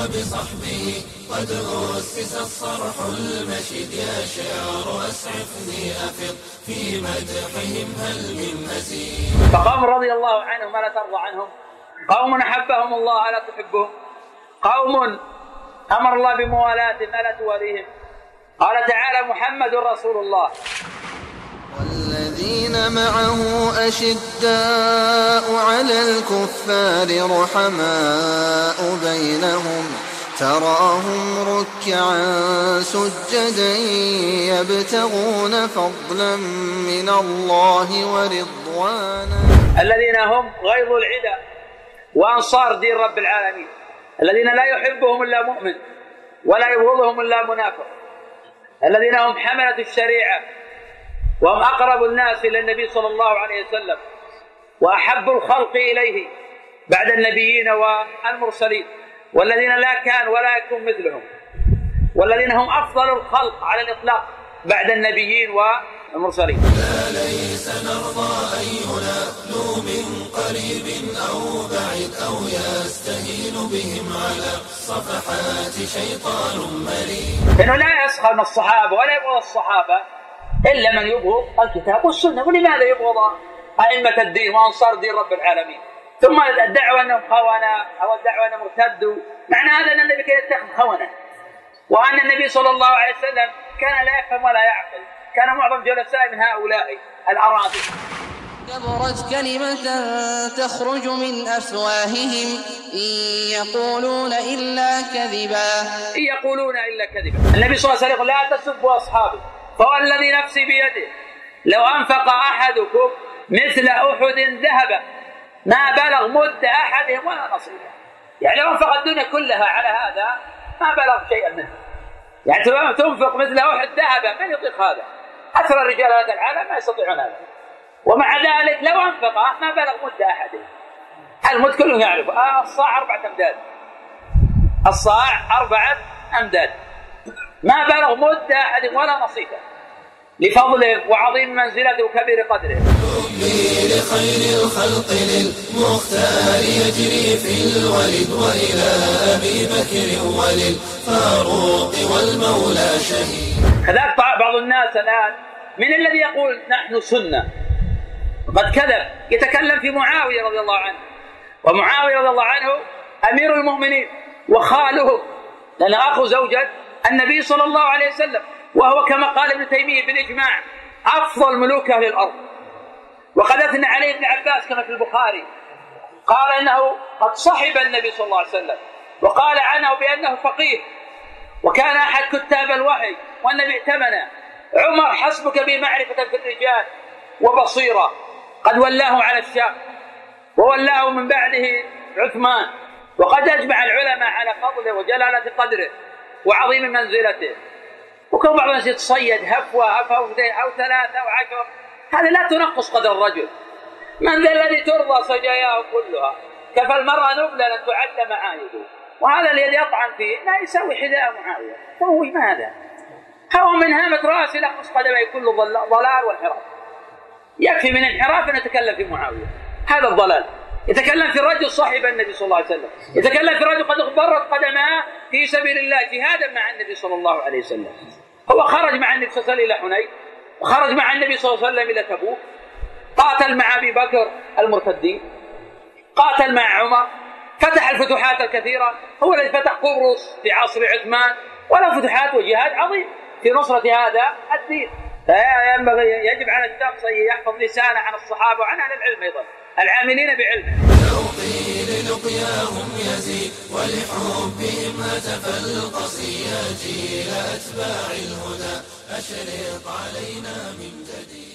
وبصحبه قد أسس الصرح المشيد. يا شعر أسعفني أفض في مدحهم هل من مزيد؟ فقوم رضي الله عنهم ألا ترضى عنهم. قوم أحبهم الله ألا تحبهم. قوم أمر الله بموالاتهم ألا تواليهم قال تعالى محمد رسول الله. والذين معه أشداء على الكفار رحماء بينهم تراهم ركعا سجدا يبتغون فضلا من الله ورضوانا. الذين هم غيظ العدا وأنصار دين رب العالمين. الذين لا يحبهم إلا مؤمن ولا يبغضهم إلا منافق. الذين هم حملة الشريعة وهم أقرب الناس إلى النبي صلى الله عليه وسلم وأحب الخلق إليه بعد النبيين والمرسلين والذين لا كان ولا يكون مثلهم والذين هم أفضل الخلق على الإطلاق بعد النبيين والمرسلين. لا ليس نرضى أن ينالوا من قريب أو بعيد أو يستهين بهم على صفحات شيطان مريد إنه لا يسخر من الصحابة ولا يبغض الصحابة. إلا من يبغض الكتاب والسنة. ولماذا يبغض؟ أئمة الدين وأنصار دين رب العالمين. ثم الدعوة أنهم خونة أو الدعوة أنهم ارتدوا. معنى هذا أن النبي كان يتخذ خونة. وأن النبي صلى الله عليه وسلم كان لا يفهم ولا يعقل. كان معظم جلساء من هؤلاء الأراضي. كبرت كلمة تخرج من أفواههم. إن يقولون إلا كذبا. إن يقولون إلا كذبا. النبي صلى الله عليه وسلم لا تسبوا أصحابي فوالذي نفسي بيده. لو أنفق أحدكم مثل أحد ذهبا ما بلغ مد أحدهم ولا نصيبه. يعني لو أنفق الدنيا كلها على هذا ما بلغ شيئا منه. يعني تنفق مثل أحد ذهبا من يطيق هذا؟ أكثر الرجال هذا العالم ما يستطيعون هذا. ومع ذلك لو أنفقه ما بلغ مد أحدهم. المد كلهم يعرف آه الصاع أربعة أمداد. الصاع أربعة أمداد. ما بلغ مد أحد ولا نصيبه. لفضله وعظيم منزلته وكبير قدره. حبي لخير الخلق للمختار يجري في الولد وإلى أبي بكر وللفاروق والمولى شهيد كذلك بعض الناس الآن من الذي يقول نحن سنة. قد كذب. يتكلم في معاوية رضي الله عنه. ومعاوية رضي الله عنه أمير المؤمنين. وخاله. لأن أخو زوجة النبي صلى الله عليه وسلم. وهو كما قال ابن تيمية بالإجماع أفضل ملوك أهل الأرض. وقد أثنى عليه ابن عباس كما في البخاري قال إنه قد صحب النبي صلى الله عليه وسلم وقال عنه بأنه فقيه وكان أحد كتاب الوحي والنبي ائتمنه عمر حسبك بمعرفة في الرجال وبصيرة قد ولاه على الشام وولاه من بعده عثمان وقد أجمع العلماء على فضله وجلالة قدره وعظيم منزلته. وكون بعض الناس يتصيد هفوة هفوة أو ثلاثة أو عشر هذا لا تنقص قدر الرجل. من ذا الذي ترضى سجاياه كلها؟ كفى المرأة نبلا أن تعد معايده وهذا الذي يطعن فيه لا يسوي حذاء معاوية. هو ماذا؟ هو من هامة رأس لخص قدمي كل ضلال وانحراف. يكفي من انحراف أن يتكلم في معاوية. هذا الضلال. يتكلم في الرجل صاحب النبي صلى الله عليه وسلم. يتكلم في الرجل قد اغبرت قدماه في سبيل الله جهادا مع النبي صلى الله عليه وسلم. هو خرج مع النبي صلى الله عليه وسلم إلى حنين وخرج مع النبي صلى الله عليه وسلم إلى تبوك قاتل مع أبي بكر المرتدين قاتل مع عمر فتح الفتوحات الكثيرة هو الذي فتح قبرص في عصر عثمان وله فتوحات وجهاد عظيم في نصرة هذا الدين. فينبغي يجب على الشخص أن يحفظ لسانه عن الصحابة وعن أهل العلم أيضا. العاملين بعلمه شوقي للقياهم يزيد ولحبهم هتف القصي يا جيل أتباع الهدى أشرق علينا من جديد